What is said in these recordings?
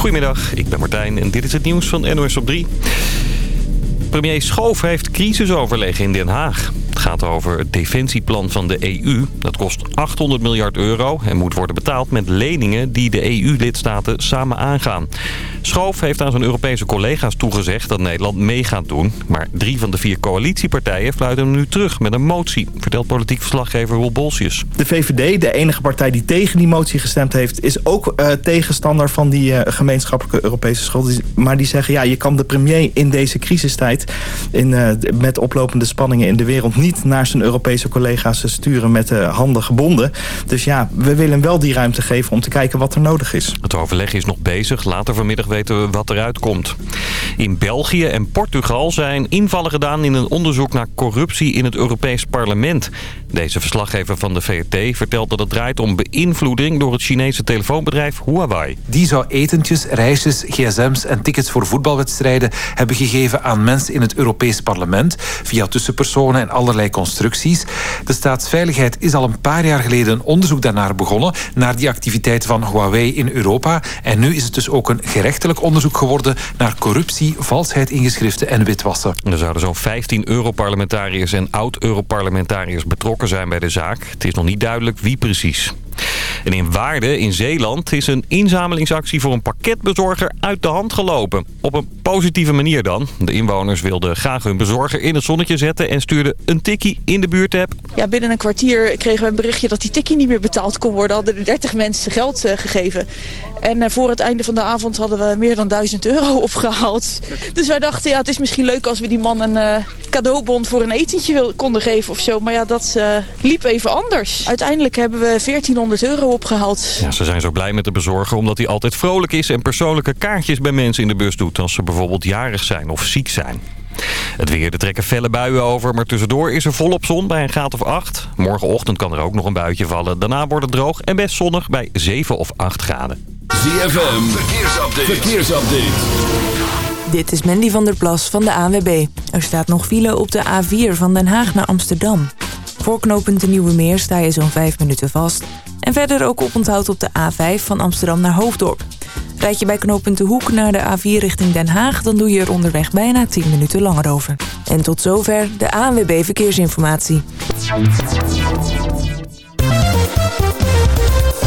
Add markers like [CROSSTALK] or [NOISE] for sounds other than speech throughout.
Goedemiddag, ik ben Martijn en dit is het nieuws van NOS op 3. Premier Schoof heeft crisisoverleg in Den Haag. Het gaat over het defensieplan van de EU. Dat kost 800 miljard euro en moet worden betaald met leningen die de EU-lidstaten samen aangaan. Schoof heeft aan zijn Europese collega's toegezegd dat Nederland mee gaat doen. Maar drie van de vier coalitiepartijen fluiten hem nu terug met een motie, vertelt politiek verslaggever Roel Bolsius. De VVD, de enige partij die tegen die motie gestemd heeft, is ook uh, tegenstander van die uh, gemeenschappelijke Europese schuld. Maar die zeggen, ja, je kan de premier in deze crisistijd, in, uh, met oplopende spanningen in de wereld, niet naar zijn Europese collega's sturen met de handen gebonden. Dus ja, we willen wel die ruimte geven om te kijken wat er nodig is. Het overleg is nog bezig. Later vanmiddag weten we wat eruit komt. In België en Portugal zijn invallen gedaan in een onderzoek naar corruptie in het Europees Parlement. Deze verslaggever van de VRT vertelt dat het draait om beïnvloeding door het Chinese telefoonbedrijf Huawei. Die zou etentjes, reisjes, gsm's en tickets voor voetbalwedstrijden hebben gegeven aan mensen in het Europees Parlement via tussenpersonen en allerlei constructies. De staatsveiligheid is al een paar jaar geleden een onderzoek daarnaar begonnen naar die activiteiten van Huawei in Europa. En nu is het dus ook een gerechtelijk onderzoek geworden naar corruptie, valsheid in geschriften en witwassen. Er zouden zo'n 15 Europarlementariërs en oud-Europarlementariërs betrokken zijn bij de zaak. Het is nog niet duidelijk wie precies. En in Waarden, in Zeeland, is een inzamelingsactie voor een pakketbezorger uit de hand gelopen. Op een positieve manier dan. De inwoners wilden graag hun bezorger in het zonnetje zetten en stuurden een tikkie in de buurtapp. Ja, binnen een kwartier kregen we een berichtje dat die tikkie niet meer betaald kon worden. Hadden er 30 mensen geld uh, gegeven. En uh, voor het einde van de avond hadden we meer dan 1000 euro [LAUGHS] opgehaald. Dus wij dachten, ja, het is misschien leuk als we die man een uh, cadeaubon voor een etentje konden geven of zo. Maar ja, dat liep even anders. Uiteindelijk hebben we 1400 euro opgehaald. Ja, ze zijn zo blij met de bezorger omdat hij altijd vrolijk is... en persoonlijke kaartjes bij mensen in de bus doet... als ze bijvoorbeeld jarig zijn of ziek zijn. Het weer, er trekken felle buien over, maar tussendoor is er volop zon bij een graad of 8. Morgenochtend kan er ook nog een buitje vallen. Daarna wordt het droog en best zonnig bij 7 of 8 graden. ZFM, verkeersupdate. verkeersupdate. Dit is Mandy van der Plas van de ANWB. Er staat nog file op de A4 van Den Haag naar Amsterdam. Voor knooppunt de Nieuwe Meer sta je zo'n 5 minuten vast. En verder ook oponthoud op de A5 van Amsterdam naar Hoofddorp. Rijd je bij knooppunt De Hoek naar de A4 richting Den Haag... dan doe je er onderweg bijna 10 minuten langer over. En tot zover de ANWB Verkeersinformatie.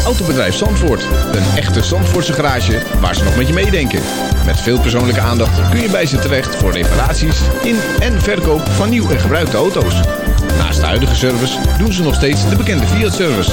Autobedrijf Zandvoort. Een echte Zandvoortse garage waar ze nog met je meedenken. Met veel persoonlijke aandacht kun je bij ze terecht... voor reparaties in en verkoop van nieuw en gebruikte auto's. Naast de huidige service doen ze nog steeds de bekende Fiat-service.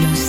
Los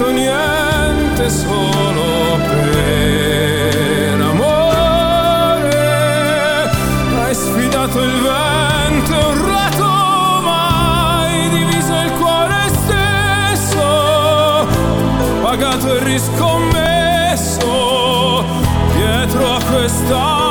detto niente solo per amore. Hai sfidato il vento, urlato, ma hai diviso il cuore stesso. Pagato e riscommesso dietro a questa.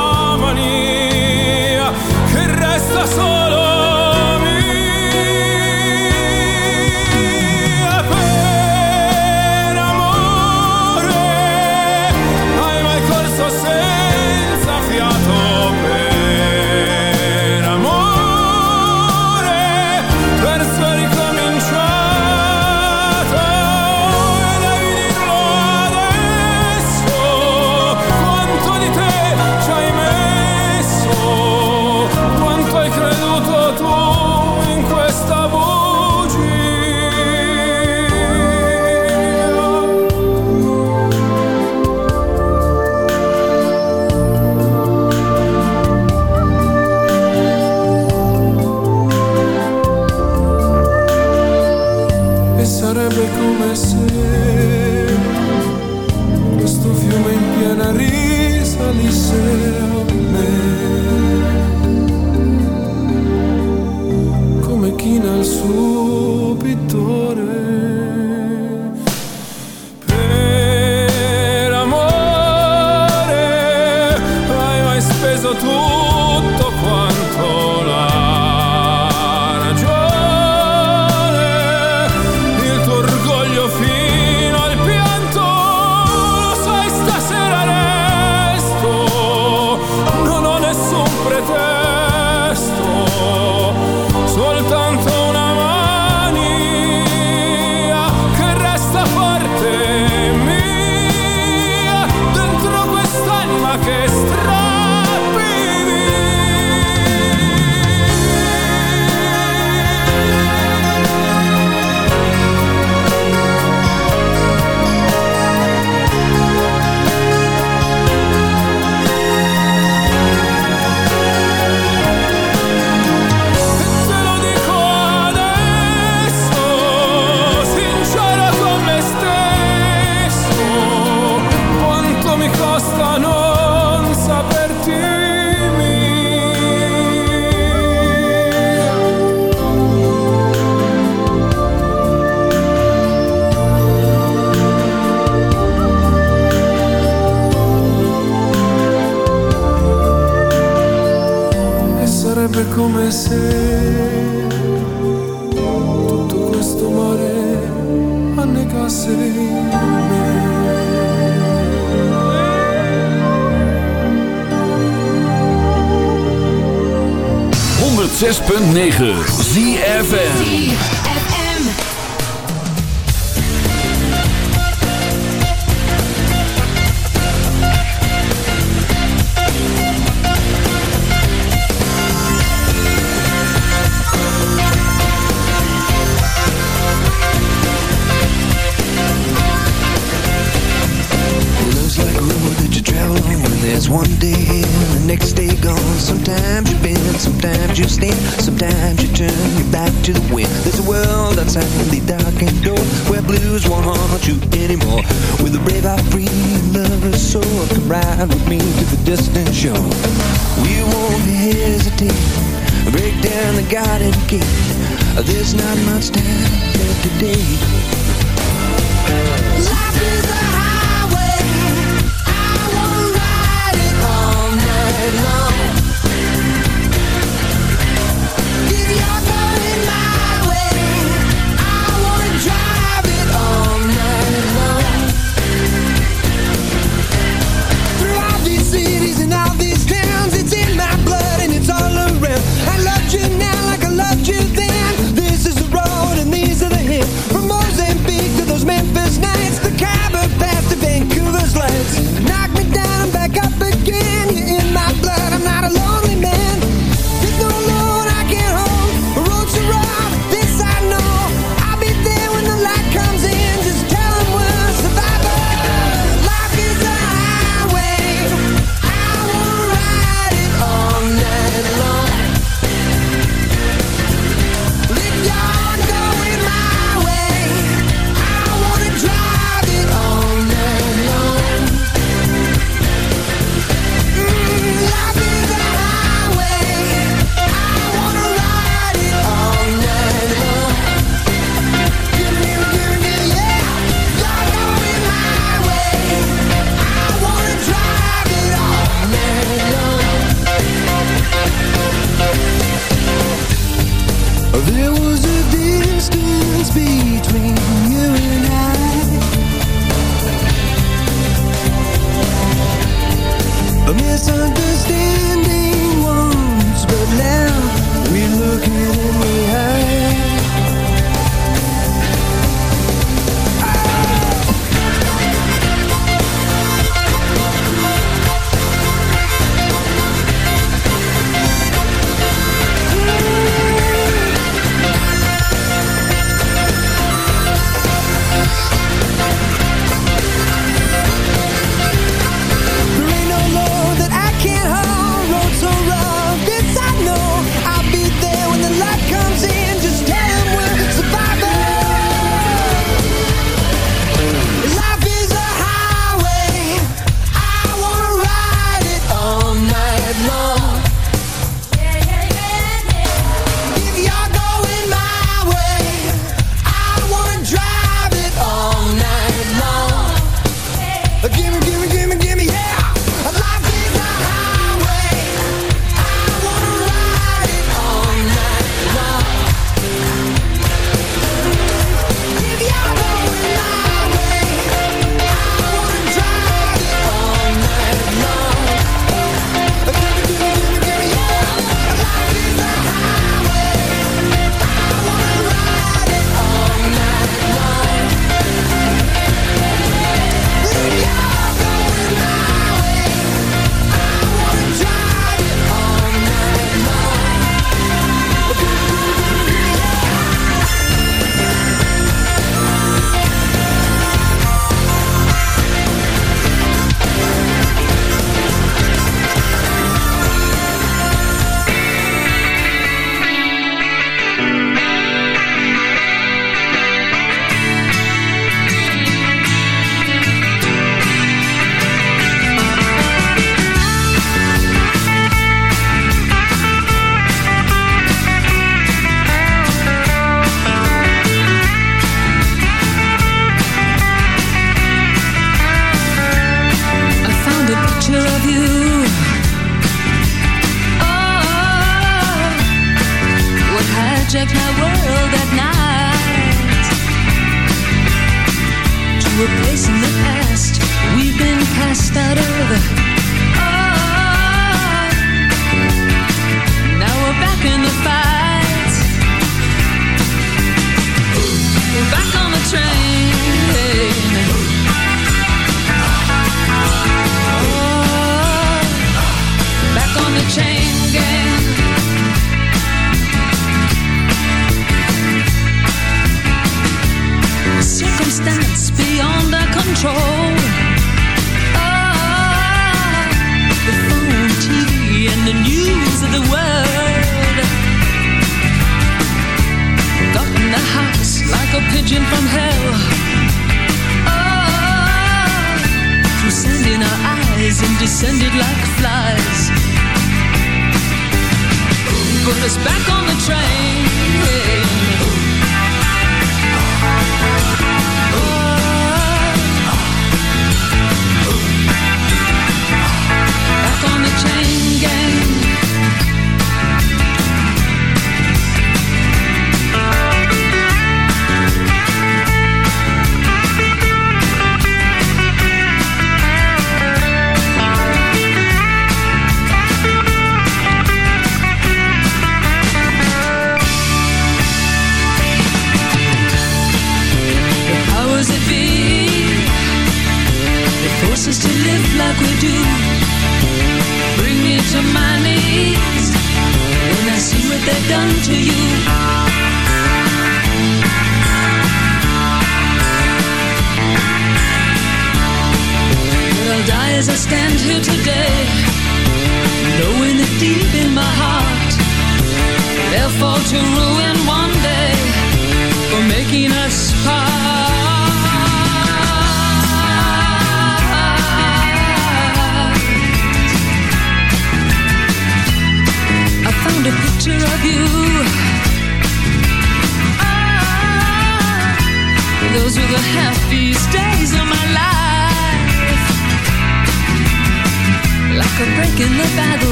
anymore. With a brave, I free lover soul Come ride with me to the distant shore. We won't hesitate. Break down the garden gate. There's not much time left today Life is like we do. Bring me to my knees when I see what they've done to you.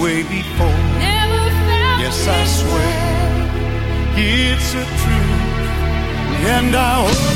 way before. Never felt yes, I swear way. it's a truth, and I.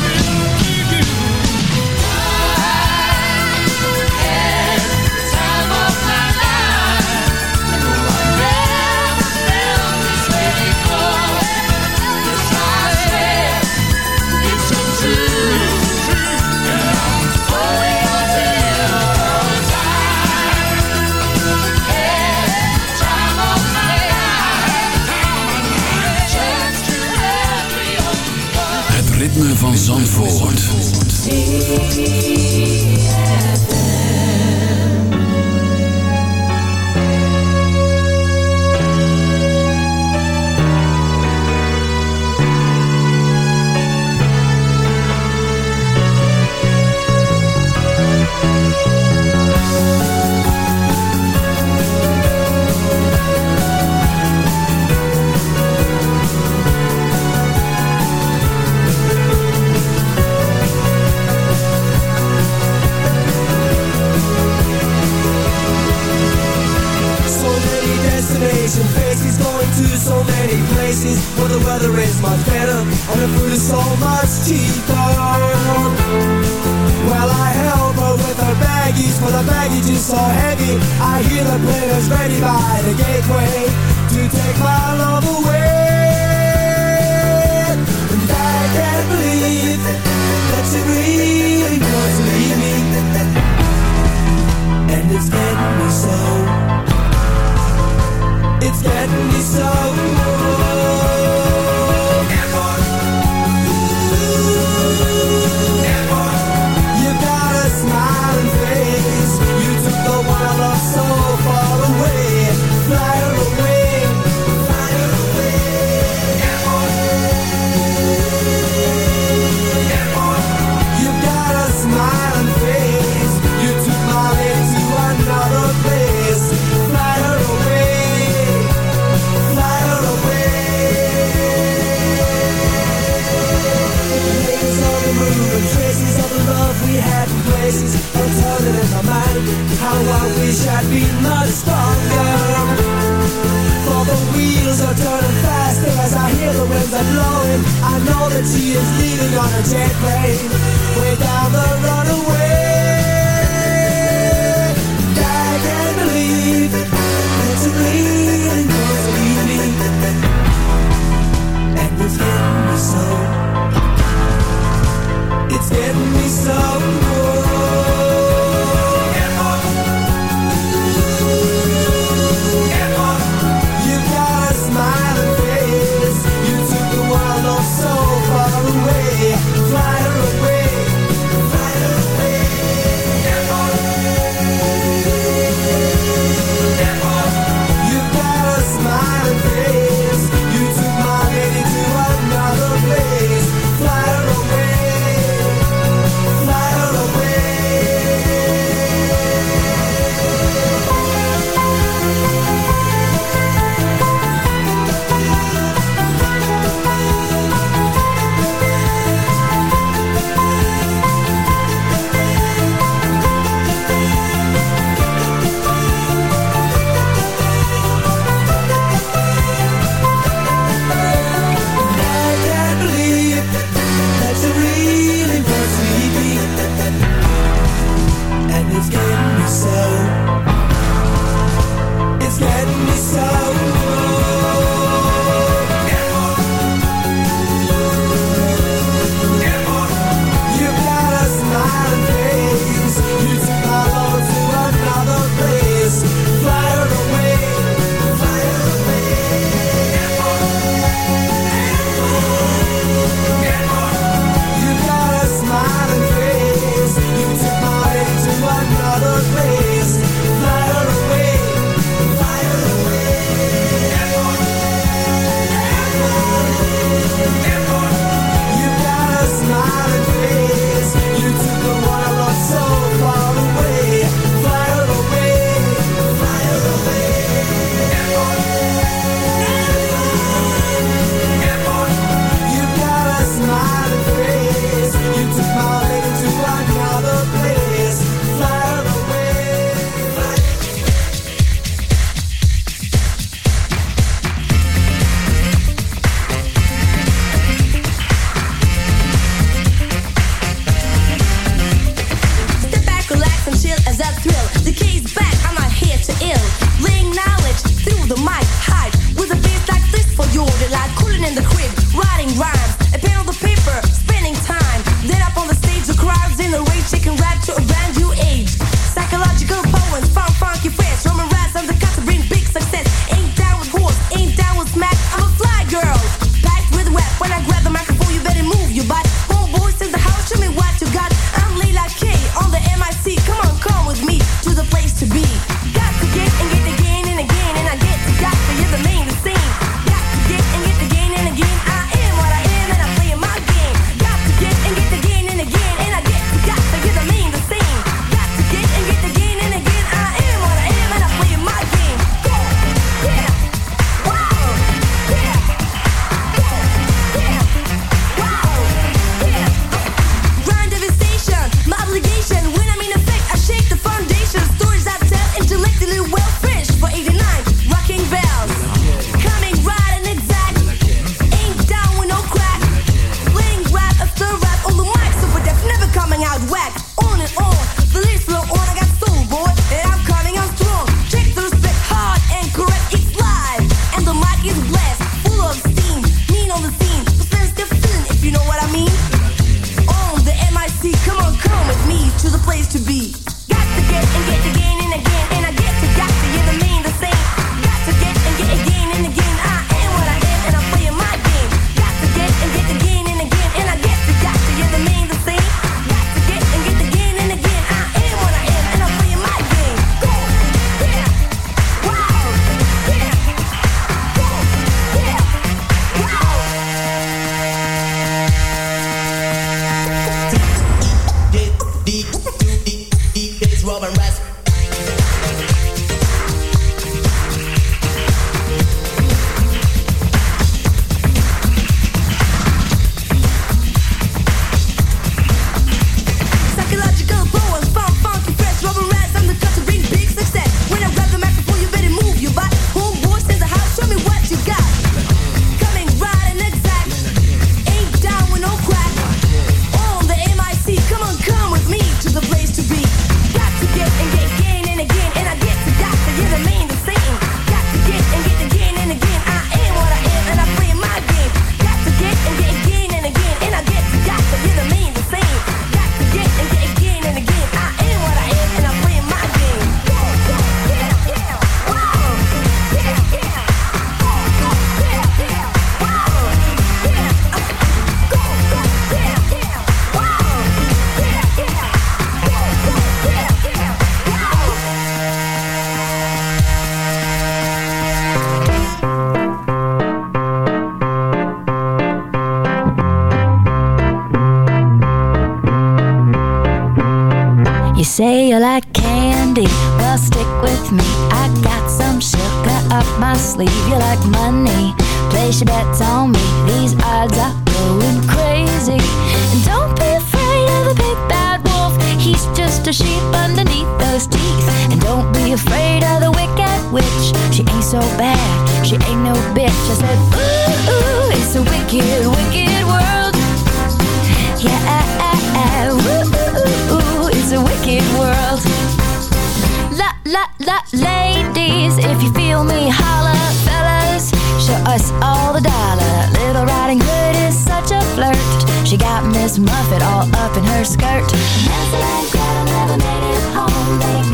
Show us all the dollar. Little Riding Hood is such a flirt. She got Miss Muffet all up in her skirt. Hansel and Gretel never made it home. They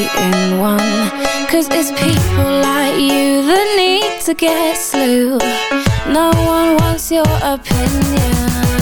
in one. Cause it's people like you that need to get slew. No one wants your opinion.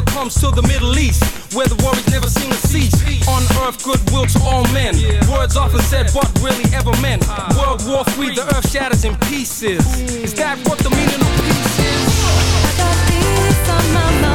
Never comes to the Middle East, where the worries never seem to cease. On earth, goodwill to all men. Words often said, but really ever meant. World War III, the earth shatters in pieces. Is that what the meaning of peace is? I got peace on my mind.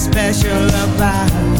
Special about